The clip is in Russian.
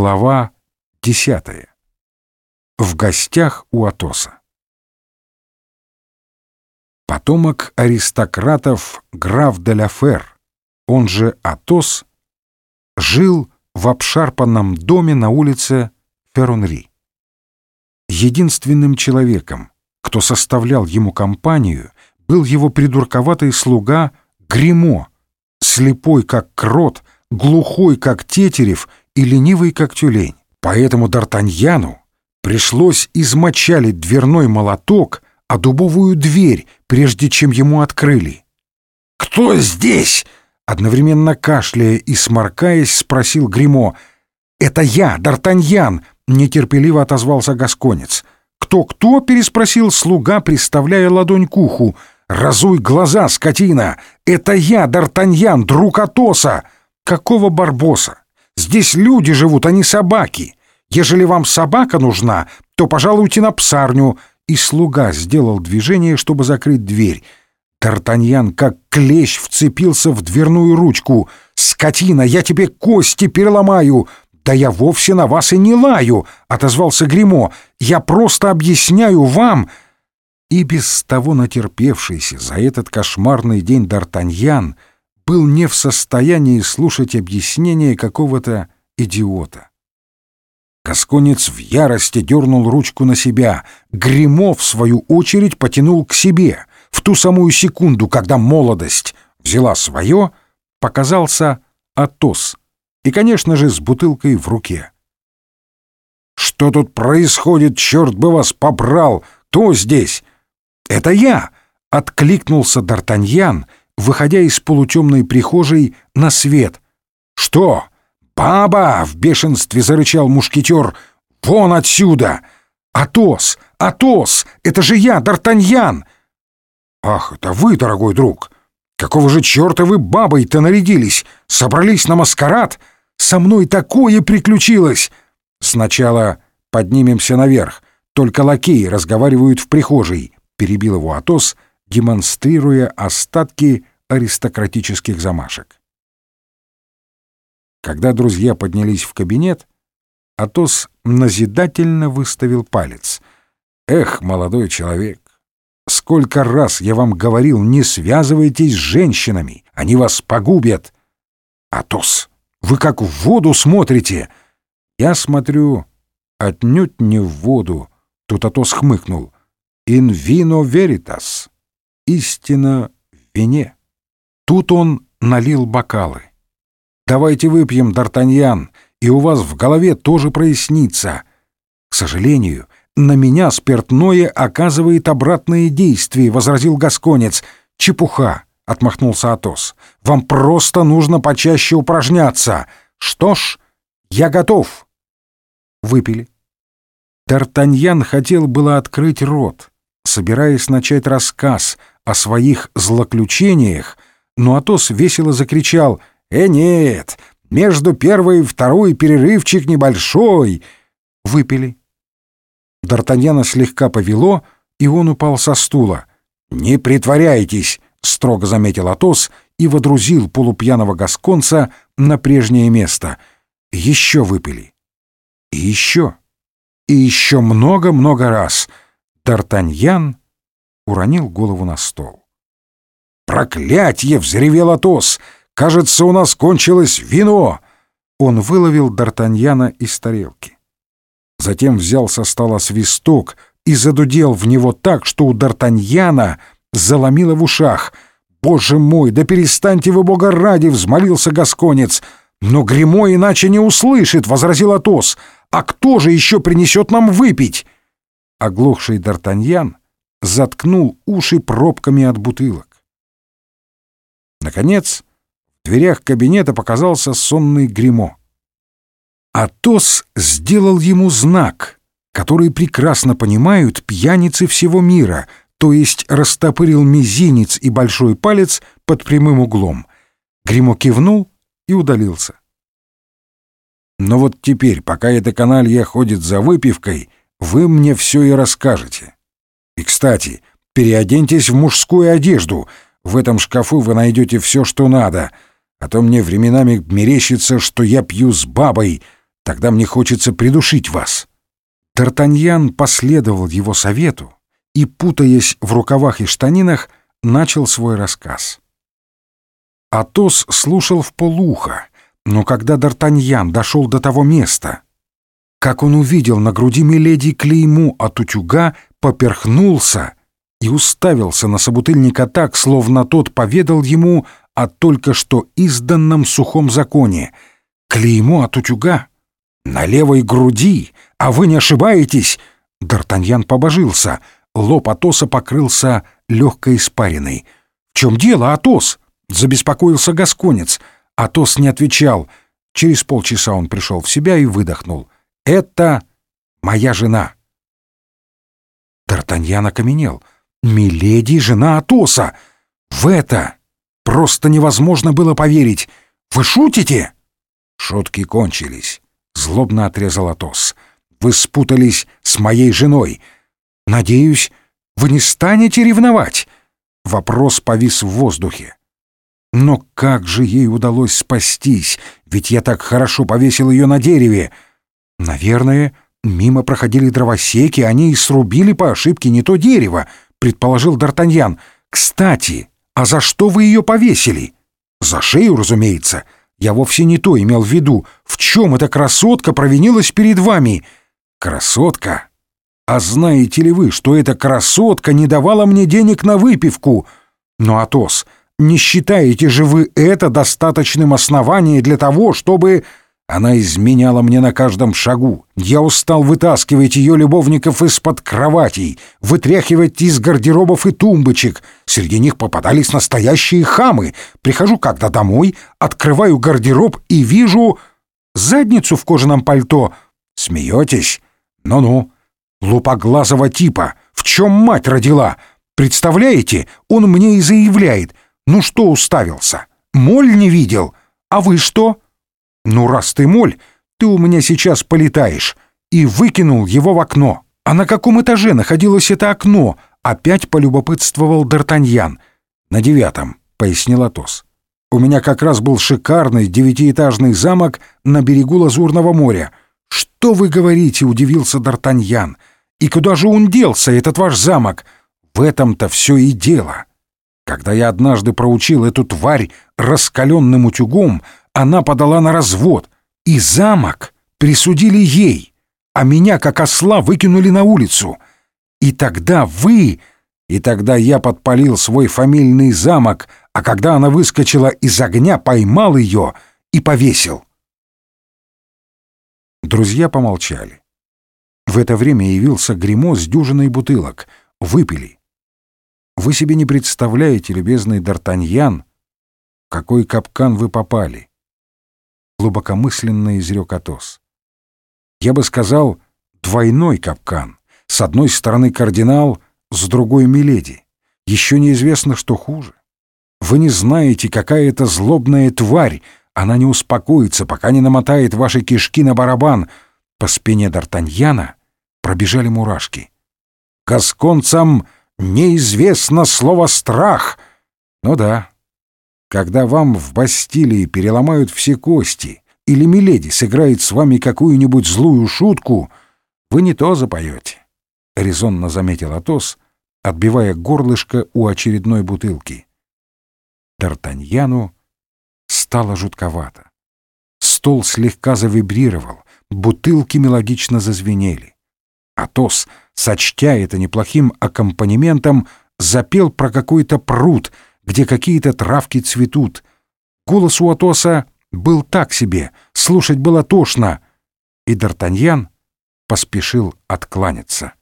Глава десятая. В гостях у Атоса. Потомок аристократов граф де Ляфер, он же Атос, жил в обшарпанном доме на улице Ферунри. Единственным человеком, кто составлял ему компанию, был его придурковатый слуга Гримо, слепой как крот, глухой как тетерев и ленивый как тюлень. Поэтому Д'Артаньяну пришлось измочалить дверной молоток, а дубовую дверь, прежде чем ему открыли. «Кто здесь?» Одновременно кашляя и сморкаясь, спросил Гримо. «Это я, Д'Артаньян!» — нетерпеливо отозвался Гасконец. «Кто-кто?» — переспросил слуга, приставляя ладонь к уху. «Разуй глаза, скотина! Это я, Д'Артаньян, друг Атоса!» «Какого барбоса? Здесь люди живут, а не собаки. Ежели вам собака нужна, то пожалуйте на псарню». И слуга сделал движение, чтобы закрыть дверь. Д'Артаньян, как клещ, вцепился в дверную ручку. «Скотина, я тебе кости переломаю!» «Да я вовсе на вас и не лаю!» — отозвался Гримо. «Я просто объясняю вам...» И без того натерпевшийся за этот кошмарный день Д'Артаньян был не в состоянии слушать объяснение какого-то идиота. Косконец в ярости дернул ручку на себя. Гримо, в свою очередь, потянул к себе — в ту самую секунду, когда молодость взяла свое, показался Атос. И, конечно же, с бутылкой в руке. «Что тут происходит, черт бы вас побрал! Кто здесь?» «Это я!» — откликнулся Д'Артаньян, выходя из полутемной прихожей на свет. «Что? Баба!» — в бешенстве зарычал мушкетер. «Вон отсюда! Атос! Атос! Это же я, Д'Артаньян!» «Ах, это вы, дорогой друг! Какого же черта вы бабой-то нарядились? Собрались на маскарад? Со мной такое приключилось!» «Сначала поднимемся наверх. Только лакеи разговаривают в прихожей», — перебил его Атос, демонстрируя остатки аристократических замашек. Когда друзья поднялись в кабинет, Атос назидательно выставил палец. «Эх, молодой человек, Сколько раз я вам говорил, не связывайтесь с женщинами, они вас погубят. Атос, вы как в воду смотрите. Я смотрю отнюдь не в воду. Тут Атос хмыкнул. In vino veritas. Истина в вине. Тут он налил бокалы. Давайте выпьем, Д'Артаньян, и у вас в голове тоже прояснится. К сожалению, «На меня спиртное оказывает обратные действия», — возразил Гасконец. «Чепуха», — отмахнулся Атос. «Вам просто нужно почаще упражняться. Что ж, я готов». Выпили. Д'Артаньян хотел было открыть рот, собираясь начать рассказ о своих злоключениях, но Атос весело закричал «Э, нет, между первой и второй перерывчик небольшой». Выпили. Д'Артаньяна слегка повело, и он упал со стула. «Не притворяйтесь!» — строго заметил Атос и водрузил полупьяного гасконца на прежнее место. Еще выпили. И еще. И еще много-много раз. Д'Артаньян уронил голову на стол. «Проклятье!» — взревел Атос. «Кажется, у нас кончилось вино!» Он выловил Д'Артаньяна из тарелки. Затем взял со стола свисток и задудел в него так, что у Д'Артаньяна заломило в ушах. «Боже мой, да перестаньте вы, бога ради!» — взмолился Гасконец. «Но гримо иначе не услышит!» — возразил Атос. «А кто же еще принесет нам выпить?» Оглохший Д'Артаньян заткнул уши пробками от бутылок. Наконец, в дверях кабинета показался сонный гримо Атос сделал ему знак, который прекрасно понимают пьяницы всего мира, то есть растопырил мизинец и большой палец под прямым углом. Гримо кивнул и удалился. Но вот теперь, пока эта каналья ходит за выпивкой, вы мне все и расскажете. И, кстати, переоденьтесь в мужскую одежду. В этом шкафу вы найдете все, что надо. А то мне временами мерещится, что я пью с бабой — Тогда мне хочется придушить вас». Д'Артаньян последовал его совету и, путаясь в рукавах и штанинах, начал свой рассказ. Атос слушал в полухо, но когда Д'Артаньян дошел до того места, как он увидел на груди Миледи клейму от утюга, поперхнулся и уставился на собутыльника так, словно тот поведал ему о только что изданном сухом законе. Клеймо от утюга? На левой груди? А вы не ошибаетесь? Д'Артаньян побожился. Лоб Атоса покрылся легкой испариной. «В чем дело, Атос?» — забеспокоился Гасконец. Атос не отвечал. Через полчаса он пришел в себя и выдохнул. «Это моя жена». Д'Артаньян окаменел. «Миледи — жена Атоса! В это просто невозможно было поверить! Вы шутите?» Шутки кончились. Злобно отрезал Атос. «Вы спутались с моей женой. Надеюсь, вы не станете ревновать?» Вопрос повис в воздухе. Но как же ей удалось спастись? Ведь я так хорошо повесил ее на дереве. Наверное, мимо проходили дровосеки, они и срубили по ошибке не то дерево, предположил Д'Артаньян. Кстати, а за что вы ее повесили? За шею, разумеется. Я вовсе не то имел в виду. В чем эта красотка провинилась перед вами? Красотка? А знаете ли вы, что эта красотка не давала мне денег на выпивку? Ну, Атос, не считаете же вы это достаточным основанием для того, чтобы... Она изменяла мне на каждом шагу. Я устал вытаскивать ее любовников из-под кроватей, вытряхивать из гардеробов и тумбочек. Среди них попадались настоящие хамы. Прихожу когда домой, открываю гардероб и вижу задницу в кожаном пальто. Смеетесь? Ну-ну. Лупоглазого типа. В чем мать родила? Представляете, он мне и заявляет — ну что уставился? Моль не видел? А вы что? Ну, раз ты моль, ты у меня сейчас полетаешь. И выкинул его в окно. А на каком этаже находилось это окно? Опять полюбопытствовал Д'Артаньян. На девятом, пояснил Атос. У меня как раз был шикарный девятиэтажный замок на берегу Лазурного моря. Что вы говорите, удивился Д'Артаньян. И куда же он делся, этот ваш замок? В этом-то все и дело. Когда я однажды проучил эту тварь раскаленным утюгом, она подала на развод, и замок присудили ей, а меня, как осла, выкинули на улицу. И тогда вы... И тогда я подпалил свой фамильный замок, а когда она выскочила из огня, поймал ее и повесил. Друзья помолчали. В это время явился гримо с дюжиной бутылок. Выпили. Вы себе не представляете, любезный Д'Артаньян, какой капкан вы попали. Глубокомысленно изрек Атос. Я бы сказал, двойной капкан. С одной стороны кардинал, с другой миледи. Еще неизвестно, что хуже. Вы не знаете, какая это злобная тварь. Она не успокоится, пока не намотает ваши кишки на барабан. По спине Д'Артаньяна пробежали мурашки. Гасконцам неизвестно слово «страх». Ну да, когда вам в Бастилии переломают все кости или Миледи сыграет с вами какую-нибудь злую шутку, вы не то запоете, — резонно заметил Атос, отбивая горлышко у очередной бутылки. Д'Артаньяну стало жутковато. Стол слегка завибрировал, бутылки мелодично зазвенели. Атос, сочтя это неплохим аккомпанементом, запел про какой-то пруд, где какие-то травки цветут. Голос у Атоса был так себе, слушать было тошно, и Д'Артаньян поспешил откланяться.